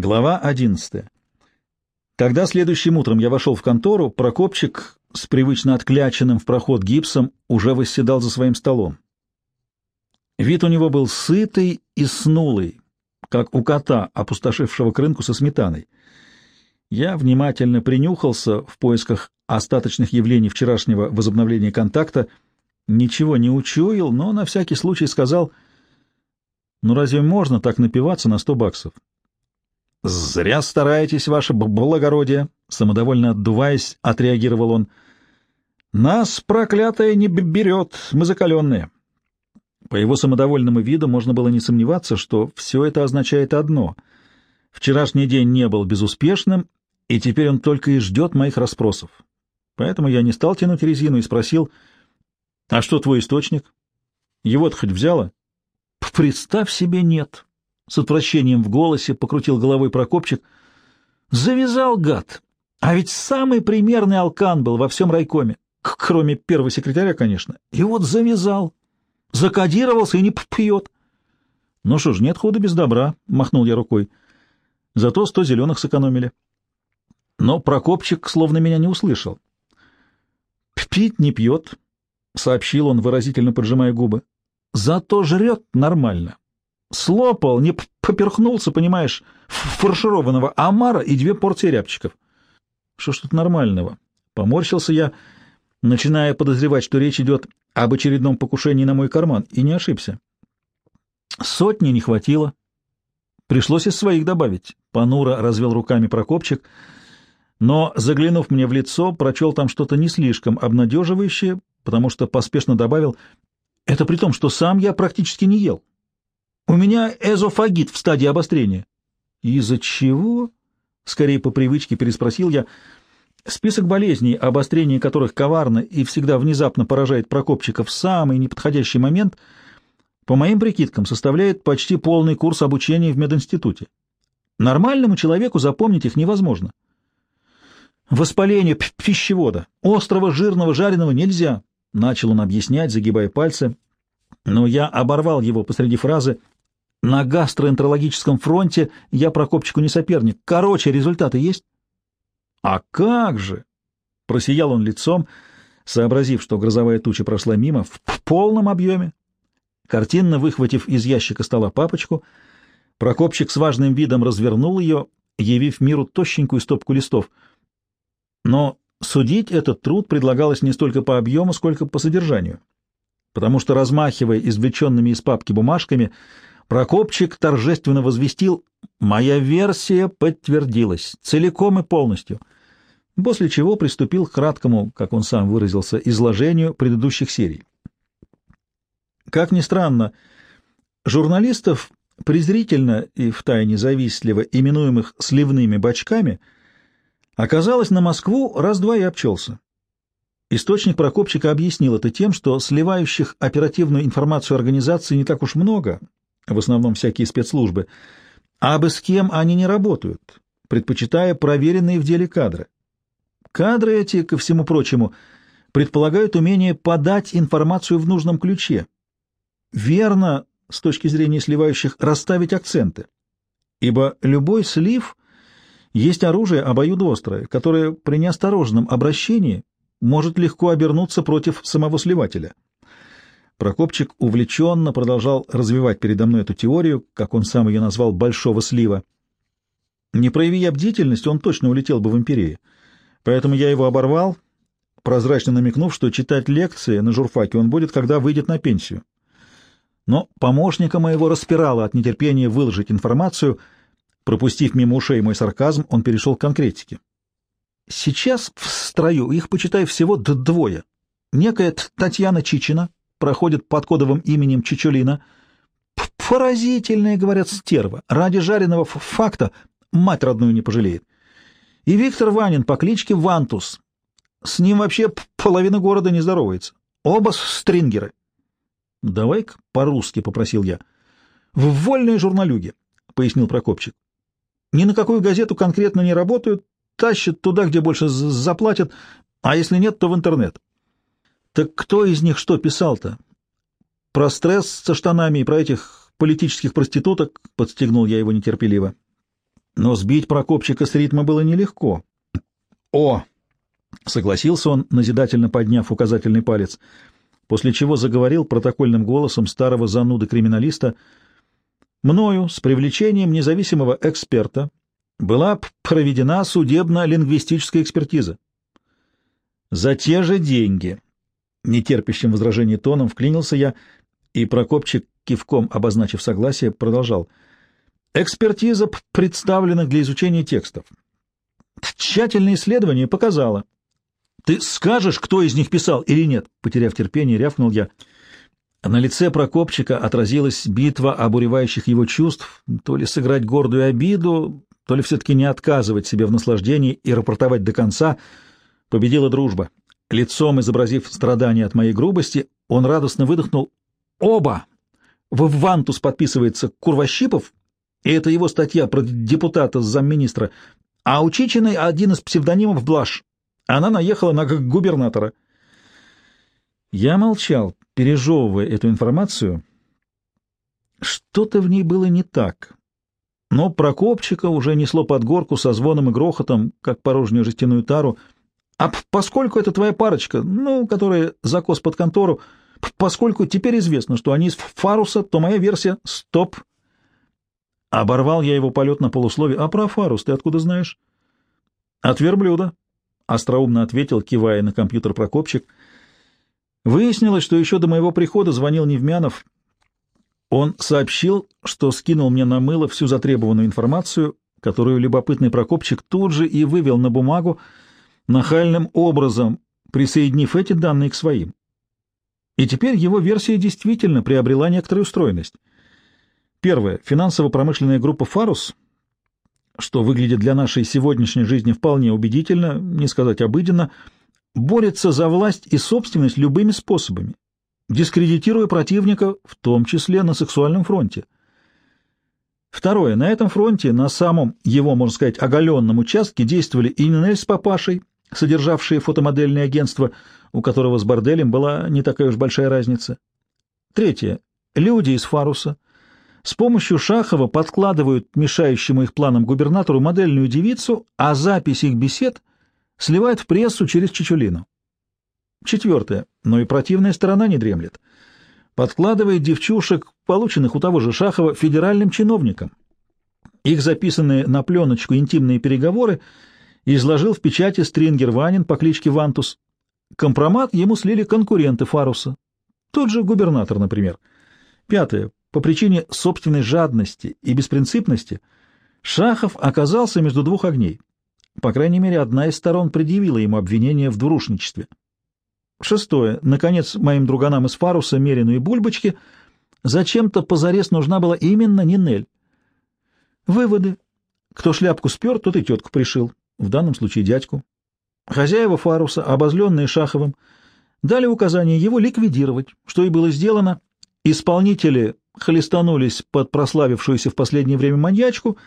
Глава одиннадцатая. Когда следующим утром я вошел в контору, Прокопчик с привычно откляченным в проход гипсом уже восседал за своим столом. Вид у него был сытый и снулый, как у кота, опустошившего крынку со сметаной. Я внимательно принюхался в поисках остаточных явлений вчерашнего возобновления контакта, ничего не учуял, но на всякий случай сказал, «Ну разве можно так напиваться на сто баксов?» «Зря стараетесь, ваше благородие», — самодовольно отдуваясь, отреагировал он. «Нас, проклятое, не берет, мы закаленные». По его самодовольному виду можно было не сомневаться, что все это означает одно. Вчерашний день не был безуспешным, и теперь он только и ждет моих расспросов. Поэтому я не стал тянуть резину и спросил, «А что твой источник? Его-то хоть взяла?» «Представь себе, нет», с отвращением в голосе покрутил головой Прокопчик. Завязал гад. А ведь самый примерный алкан был во всем райкоме. Кроме первого секретаря, конечно. И вот завязал. Закодировался и не пьет. Ну что ж, нет хода без добра, махнул я рукой. Зато сто зеленых сэкономили. Но Прокопчик словно меня не услышал. «Пить не пьет», — сообщил он, выразительно поджимая губы. «Зато жрет нормально слопал, не поперхнулся, понимаешь, фаршированного омара и две порции рябчиков. Что ж тут нормального? Поморщился я, начиная подозревать, что речь идет об очередном покушении на мой карман, и не ошибся. Сотни не хватило. Пришлось из своих добавить. Понуро развел руками Прокопчик, но, заглянув мне в лицо, прочел там что-то не слишком обнадеживающее, потому что поспешно добавил, это при том, что сам я практически не ел. У меня эзофагит в стадии обострения. Из-за чего? Скорее по привычке переспросил я. Список болезней, обострение которых коварно и всегда внезапно поражает Прокопчика в самый неподходящий момент, по моим прикидкам, составляет почти полный курс обучения в мединституте. Нормальному человеку запомнить их невозможно. Воспаление пищевода, острого, жирного, жареного нельзя, — начал он объяснять, загибая пальцы, но я оборвал его посреди фразы на гастроэнтерологическом фронте я Прокопчику не соперник. Короче, результаты есть? — А как же! — просиял он лицом, сообразив, что грозовая туча прошла мимо в полном объеме. Картинно выхватив из ящика стола папочку, Прокопчик с важным видом развернул ее, явив миру тощенькую стопку листов. Но судить этот труд предлагалось не столько по объему, сколько по содержанию, потому что, размахивая извлеченными из папки бумажками, Прокопчик торжественно возвестил «Моя версия подтвердилась, целиком и полностью», после чего приступил к краткому, как он сам выразился, изложению предыдущих серий. Как ни странно, журналистов, презрительно и втайне завистливо именуемых «сливными бачками», оказалось на Москву раз-два и обчелся. Источник Прокопчика объяснил это тем, что сливающих оперативную информацию организации не так уж много, в основном всякие спецслужбы, а бы с кем они не работают, предпочитая проверенные в деле кадры. Кадры эти, ко всему прочему, предполагают умение подать информацию в нужном ключе. Верно, с точки зрения сливающих, расставить акценты. Ибо любой слив есть оружие обоюдоострое, которое при неосторожном обращении может легко обернуться против самого сливателя. Прокопчик увлеченно продолжал развивать передо мной эту теорию, как он сам ее назвал, «большого слива». Не прояви я бдительность, он точно улетел бы в империи. Поэтому я его оборвал, прозрачно намекнув, что читать лекции на журфаке он будет, когда выйдет на пенсию. Но помощника моего распирало от нетерпения выложить информацию. Пропустив мимо ушей мой сарказм, он перешел к конкретике. Сейчас в строю их, почитай, всего двое. Некая Татьяна Чичина, проходит под кодовым именем Чичулина. Поразительная, говорят, стерва. Ради жареного факта мать родную не пожалеет. И Виктор Ванин по кличке Вантус. С ним вообще половина города не здоровается. Оба стрингеры. — Давай-ка по-русски, — попросил я. — В вольные журналюги, — пояснил Прокопчик. — Ни на какую газету конкретно не работают, тащат туда, где больше заплатят, а если нет, то в интернет. Так кто из них что писал-то? Про стресс со штанами и про этих политических проституток, подстегнул я его нетерпеливо. Но сбить Прокопчика с ритма было нелегко. «О!» — согласился он, назидательно подняв указательный палец, после чего заговорил протокольным голосом старого зануды-криминалиста. «Мною, с привлечением независимого эксперта, была проведена судебно-лингвистическая экспертиза. За те же деньги, нетерпящим возражений тоном, вклинился я, и Прокопчик, кивком обозначив согласие, продолжал. Экспертиза представлена для изучения текстов. Тщательное исследование показало. Ты скажешь, кто из них писал или нет? Потеряв терпение, рявкнул я. На лице Прокопчика отразилась битва обуревающих его чувств, то ли сыграть гордую обиду, то ли все-таки не отказывать себе в наслаждении и рапортовать до конца, победила дружба. Лицом изобразив страдания от моей грубости, он радостно выдохнул «Оба!» В Вантус подписывается Курвощипов, и это его статья про депутата замминистра, а у Чичиной один из псевдонимов Блаш. Она наехала на губернатора. Я молчал, пережевывая эту информацию. Что-то в ней было не так. Но Прокопчика уже несло под горку со звоном и грохотом, как порожнюю жестяную тару. А поскольку это твоя парочка, ну, которая закос под контору, поскольку теперь известно, что они из Фаруса, то моя версия — стоп. Оборвал я его полет на полуслове. А про Фарус ты откуда знаешь? От верблюда, — остроумно ответил, кивая на компьютер Прокопчик. Выяснилось, что еще до моего прихода звонил Невмянов — он сообщил, что скинул мне на мыло всю затребованную информацию, которую любопытный Прокопчик тут же и вывел на бумагу, нахальным образом присоединив эти данные к своим. И теперь его версия действительно приобрела некоторую устроенность. Первое. Финансово-промышленная группа «Фарус», что выглядит для нашей сегодняшней жизни вполне убедительно, не сказать обыденно, борется за власть и собственность любыми способами, дискредитируя противника, в том числе на сексуальном фронте. Второе. На этом фронте, на самом его, можно сказать, оголенном участке действовали и Нинель с папашей, содержавшие фотомодельное агентство, у которого с борделем была не такая уж большая разница. Третье. Люди из Фаруса с помощью Шахова подкладывают мешающему их планам губернатору модельную девицу, а запись их бесед сливают в прессу через Чичулину. Четвертое. Но и противная сторона не дремлет. Подкладывает девчушек, полученных у того же Шахова, федеральным чиновникам. Их записанные на пленочку интимные переговоры изложил в печати стрингер Ванин по кличке Вантус. Компромат ему слили конкуренты Фаруса. Тот же губернатор, например. Пятое. По причине собственной жадности и беспринципности Шахов оказался между двух огней. По крайней мере, одна из сторон предъявила ему обвинение в двурушничестве. Шестое. Наконец, моим друганам из Фаруса, Мерину и Бульбочке зачем-то позарез нужна была именно Нинель. Выводы. Кто шляпку спер, тот и тетку пришил. В данном случае дядьку. Хозяева Фаруса, обозленные Шаховым, дали указание его ликвидировать, что и было сделано. Исполнители хлестанулись под прославившуюся в последнее время маньячку,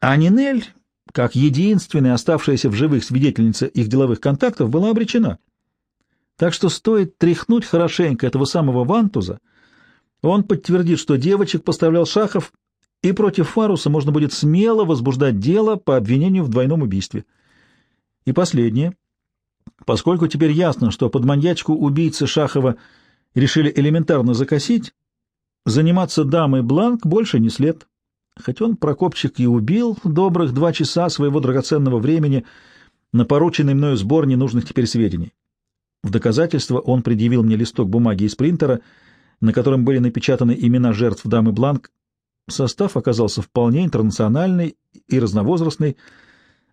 а Нинель, как единственная оставшаяся в живых свидетельница их деловых контактов, была обречена. Так что стоит тряхнуть хорошенько этого самого Вантуза, он подтвердит, что девочек поставлял Шахов, и против Фаруса можно будет смело возбуждать дело по обвинению в двойном убийстве. И последнее. Поскольку теперь ясно, что под маньячку убийцы Шахова решили элементарно закосить, заниматься дамой Бланк больше не след. Хоть он, Прокопчик, и убил добрых два часа своего драгоценного времени на порученный мною сбор ненужных теперь сведений. В доказательство он предъявил мне листок бумаги из принтера, на котором были напечатаны имена жертв дамы Бланк. Состав оказался вполне интернациональный и разновозрастный.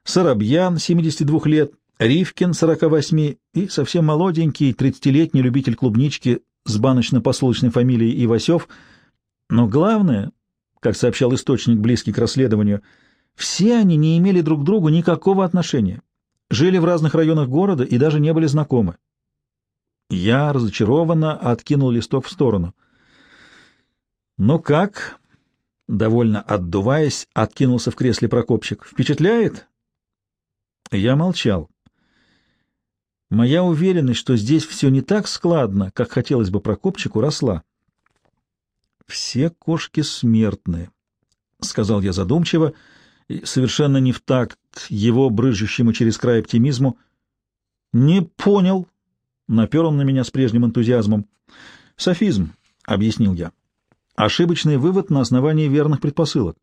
Сарабьян, 72 лет, Ривкин, 48, и совсем молоденький, 30-летний любитель клубнички с баночно-посолочной фамилией Ивасев. Но главное, как сообщал источник, близкий к расследованию, все они не имели друг к другу никакого отношения, жили в разных районах города и даже не были знакомы. Я разочарованно откинул листок в сторону. «Ну как?» — довольно отдуваясь, откинулся в кресле Прокопчик. «Впечатляет?» Я молчал. Моя уверенность, что здесь все не так складно, как хотелось бы Прокопчику, росла. «Все кошки смертны», — сказал я задумчиво, и совершенно не в такт его брыжущему через край оптимизму. «Не понял», — напер он на меня с прежним энтузиазмом. «Софизм», — объяснил я. «Ошибочный вывод на основании верных предпосылок».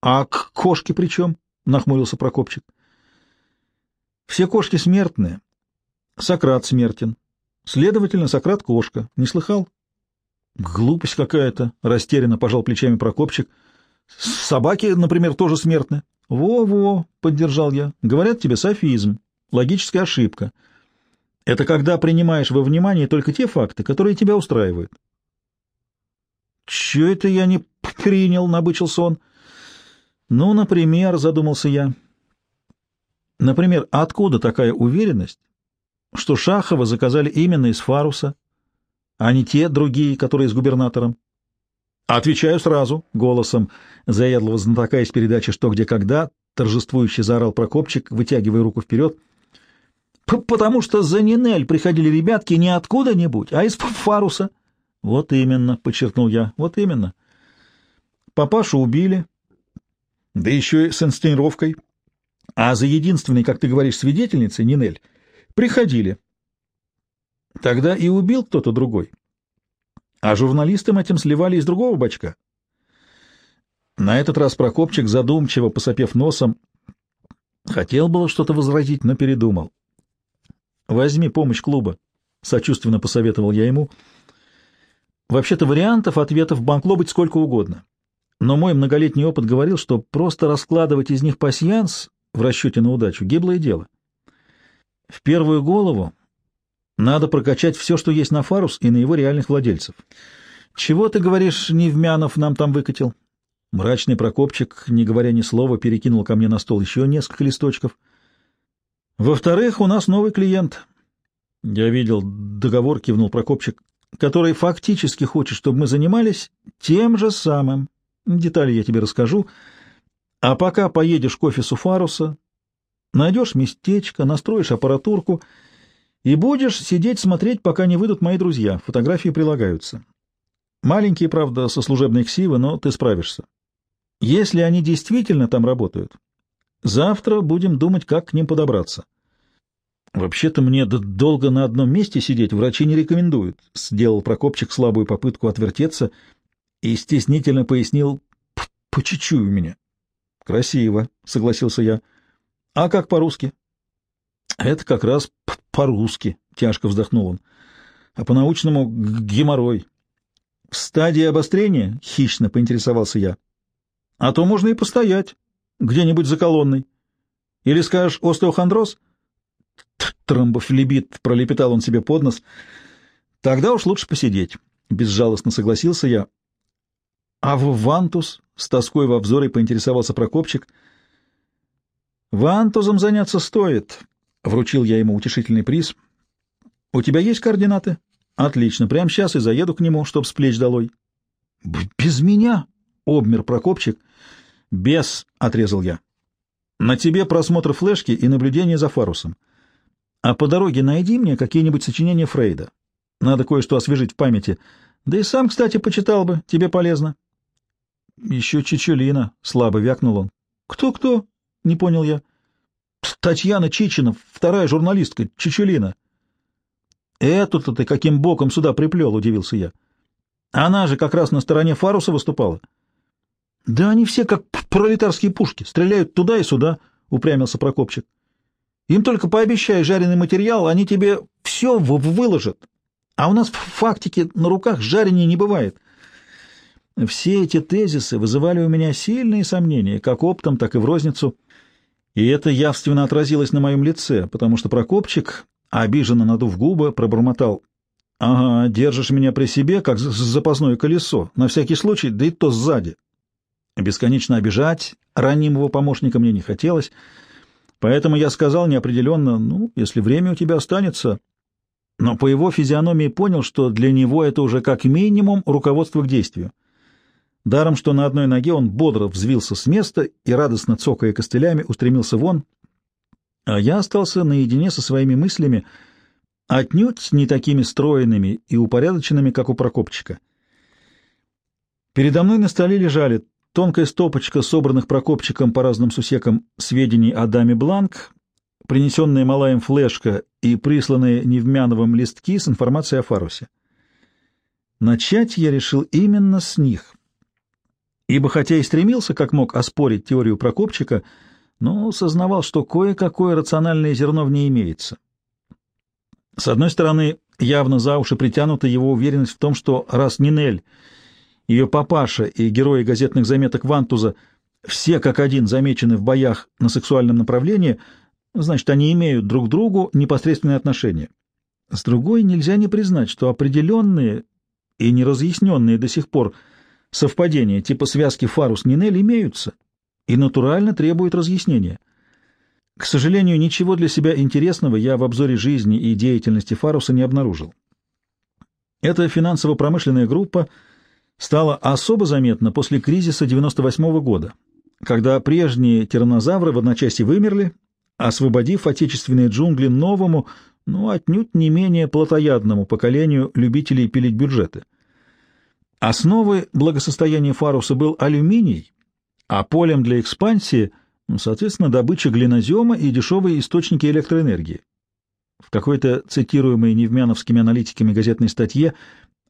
«А к кошке при чем?» — нахмурился Прокопчик. «Все кошки смертные. Сократ смертен. Следовательно, Сократ — кошка. Не слыхал?» «Глупость какая-то», — растерянно пожал плечами Прокопчик. «Собаки, например, тоже смертны». «Во-во», — поддержал я. «Говорят тебе софизм, логическая ошибка. Это когда принимаешь во внимание только те факты, которые тебя устраивают». «Чё это я не принял?» — набычился он. «Ну, например», — задумался я. «Например, откуда такая уверенность, что Шахова заказали именно из Фаруса?» а не те другие, которые с губернатором? Отвечаю сразу, голосом заядлого знатока из передачи «Что, где, когда», торжествующе заорал Прокопчик, вытягивая руку вперед. «Потому что за Нинель приходили ребятки не откуда-нибудь, а из Фаруса». «Вот именно», — подчеркнул я, — «вот именно». Папашу убили, да еще и с инсценировкой. А за единственной, как ты говоришь, свидетельницей, Нинель, приходили. Тогда и убил кто-то другой. А журналистам этим сливали из другого бачка. На этот раз Прокопчик, задумчиво посопев носом, хотел было что-то возразить, но передумал. «Возьми помощь клуба», — сочувственно посоветовал я ему. «Вообще-то вариантов ответов могло быть сколько угодно. Но мой многолетний опыт говорил, что просто раскладывать из них пасьянс в расчете на удачу — гиблое дело. В первую голову надо прокачать все, что есть на Фарус и на его реальных владельцев. Чего ты говоришь, Невмянов нам там выкатил? Мрачный Прокопчик, не говоря ни слова, перекинул ко мне на стол еще несколько листочков. Во-вторых, у нас новый клиент. Я видел договор, кивнул Прокопчик, который фактически хочет, чтобы мы занимались тем же самым. Детали я тебе расскажу. А пока поедешь к офису Фаруса, найдешь местечко, настроишь аппаратурку — и будешь сидеть смотреть, пока не выйдут мои друзья. Фотографии прилагаются. Маленькие, правда, со служебной ксивы, но ты справишься. Если они действительно там работают, завтра будем думать, как к ним подобраться. Вообще-то мне долго на одном месте сидеть врачи не рекомендуют. Сделал Прокопчик слабую попытку отвертеться и стеснительно пояснил «по чуть-чуть у меня». Красиво, согласился я. А как по-русски? Это как раз по-русски, тяжко вздохнул он. А по-научному геморрой. В стадии обострения хищно поинтересовался я. А то можно и постоять где-нибудь за колонной. Или скажешь остеохондроз? Тромбофлебит, пролепетал он себе под нос. Тогда уж лучше посидеть. Безжалостно согласился я. А в Вантус с тоской во взоре поинтересовался Прокопчик. Вантузом заняться стоит, Вручил я ему утешительный приз. «У тебя есть координаты?» «Отлично. Прямо сейчас и заеду к нему, чтоб с плеч долой». «Без меня?» — обмер Прокопчик. «Без», — отрезал я. «На тебе просмотр флешки и наблюдение за Фарусом. А по дороге найди мне какие-нибудь сочинения Фрейда. Надо кое-что освежить в памяти. Да и сам, кстати, почитал бы. Тебе полезно». «Еще Чичулина», — слабо вякнул он. «Кто-кто?» — не понял я. Татьяна Чичина, вторая журналистка, Чичулина. Эту-то ты каким боком сюда приплел, удивился я. Она же как раз на стороне Фаруса выступала. Да они все как пролетарские пушки, стреляют туда и сюда, упрямился Прокопчик. Им только пообещай жареный материал, они тебе все выложат. А у нас в фактике на руках жарения не бывает. Все эти тезисы вызывали у меня сильные сомнения, как оптом, так и в розницу. И это явственно отразилось на моем лице, потому что Прокопчик, обиженно надув губы, пробормотал. — Ага, держишь меня при себе, как запасное колесо, на всякий случай, да и то сзади. Бесконечно обижать ранимого помощника мне не хотелось, поэтому я сказал неопределенно, ну, если время у тебя останется, но по его физиономии понял, что для него это уже как минимум руководство к действию. Даром, что на одной ноге он бодро взвился с места и, радостно цокая костылями, устремился вон, а я остался наедине со своими мыслями, отнюдь не такими стройными и упорядоченными, как у Прокопчика. Передо мной на столе лежали тонкая стопочка собранных Прокопчиком по разным сусекам сведений о даме Бланк, принесенная Малаем флешка и присланные Невмяновым листки с информацией о Фарусе. Начать я решил именно с них, ибо хотя и стремился как мог оспорить теорию Прокопчика, но сознавал, что кое-какое рациональное зерно в ней имеется. С одной стороны, явно за уши притянута его уверенность в том, что раз Нинель, ее папаша и герои газетных заметок Вантуза все как один замечены в боях на сексуальном направлении, значит, они имеют друг к другу непосредственные отношения. С другой, нельзя не признать, что определенные и неразъясненные до сих пор совпадения типа связки Фарус-Нинель имеются и натурально требуют разъяснения. К сожалению, ничего для себя интересного я в обзоре жизни и деятельности Фаруса не обнаружил. Эта финансово-промышленная группа стала особо заметна после кризиса 98 -го года, когда прежние тираннозавры в одночасье вымерли, освободив отечественные джунгли новому, но отнюдь не менее плотоядному поколению любителей пилить бюджеты. Основой благосостояния Фаруса был алюминий, а полем для экспансии — ну, соответственно, добыча глинозема и дешевые источники электроэнергии. В какой-то цитируемой невмяновскими аналитиками газетной статье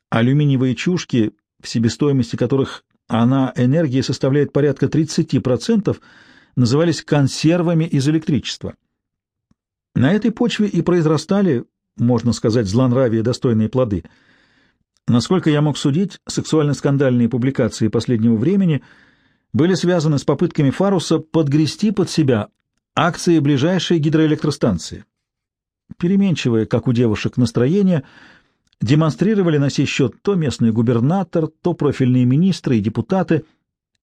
алюминиевые чушки, себестоимости которых она энергии составляет порядка 30%, назывались консервами из электричества. На этой почве и произрастали, можно сказать, злонравие достойные плоды. Насколько я мог судить, сексуально-скандальные публикации последнего времени – были связаны с попытками Фаруса подгрести под себя акции ближайшей гидроэлектростанции. Переменчивые, как у девушек, настроения демонстрировали на сей счет то местный губернатор, то профильные министры и депутаты.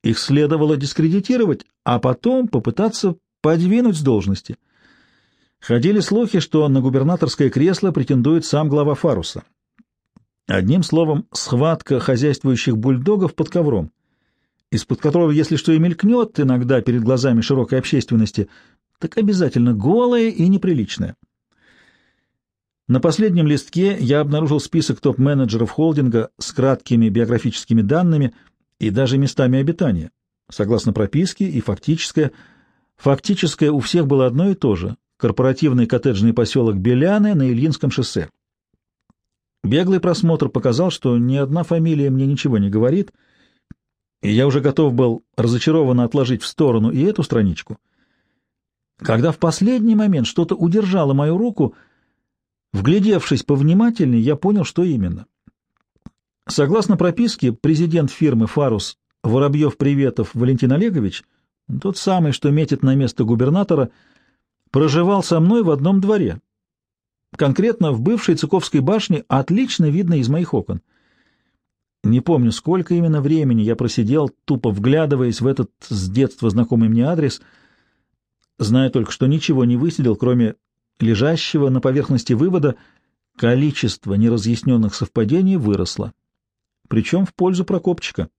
Их следовало дискредитировать, а потом попытаться подвинуть с должности. Ходили слухи, что на губернаторское кресло претендует сам глава Фаруса. Одним словом, схватка хозяйствующих бульдогов под ковром — из-под которого, если что и мелькнет иногда перед глазами широкой общественности, так обязательно голое и неприличное. На последнем листке я обнаружил список топ-менеджеров холдинга с краткими биографическими данными и даже местами обитания, согласно прописке и фактическое. Фактическое у всех было одно и то же — корпоративный коттеджный поселок Беляны на Ильинском шоссе. Беглый просмотр показал, что ни одна фамилия мне ничего не говорит — и я уже готов был разочарованно отложить в сторону и эту страничку, когда в последний момент что-то удержало мою руку, вглядевшись повнимательнее, я понял, что именно. Согласно прописке, президент фирмы «Фарус» Воробьев-Приветов Валентин Олегович, тот самый, что метит на место губернатора, проживал со мной в одном дворе. Конкретно в бывшей Цыковской башне отлично видно из моих окон — не помню, сколько именно времени я просидел, тупо вглядываясь в этот с детства знакомый мне адрес, зная только, что ничего не высидел, кроме лежащего на поверхности вывода, количество неразъясненных совпадений выросло. Причем в пользу Прокопчика.